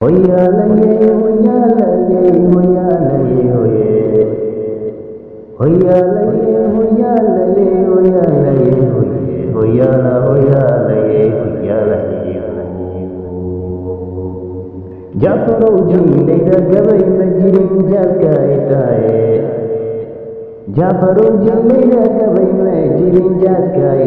ہوئیے ہوئے جا پروجیل جب میں جرین جگ جاپروں جلے گا جب میں جرین جگائے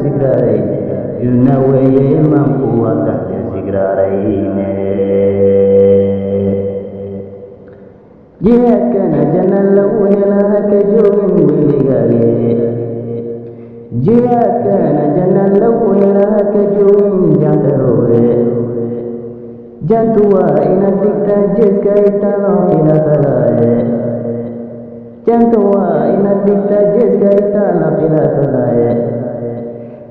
جتائے سگرار جنل جو بھی جتو جس گئی پیتا جس کا پیلا تھا لا ہے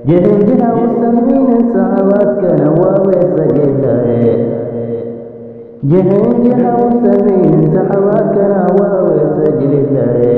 جن جناؤ سبھی سال کرواوی سجتا ہے جن جناؤ سبھی سال کرا ہوا ہوئے سجائے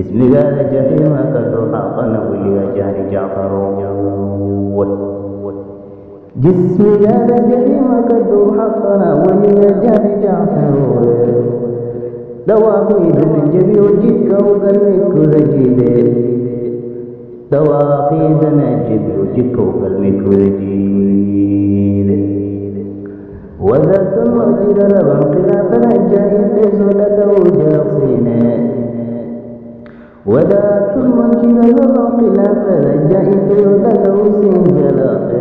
اسم قال جهيم قدر حقنا ولي جهل جعفر جسمي قال جهيم قدر حقنا ولي جهل يعثرون دواقيد الجبي وجدك وقلبك ورجيده دواقيد الجبي وجدك وقلبك ورجيده وذا ثم أجد لبن خلاف الأجائب زلة وجاصينه وذا ثم أجد لبن خلاف الأجائب زلة وسنجلاقه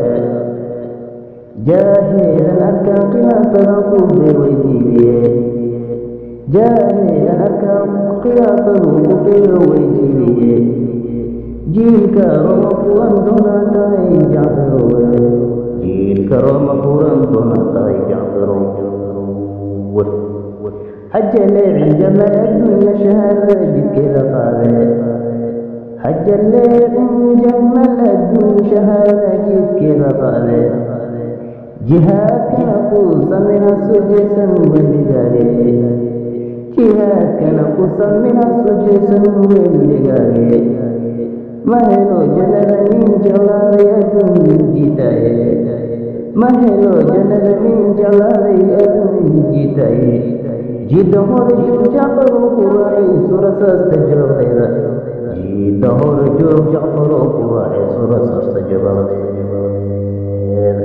جاهل الأركان خلاف العقوب جاءني أكرم خلاف الوقوف الويتي جيل كرم فورم دونا تاي جعفر. جيل كرم فورم دونا تاي جعفر. حجل عندما الدنيا شهر جدك حج حجل عندما الدنيا شهر جدك لقاله. جهاد كنقول سمع سجسا ولداره samina sujaysan weligaage jihaadkana ku samina sujaysan weligaage ma helo jannada nin jeclaaday adduun jiitaye ma helo jannada nin jeclaaday adduun jiitaye jidda hore joog jacfaroo ku raacay surasaasta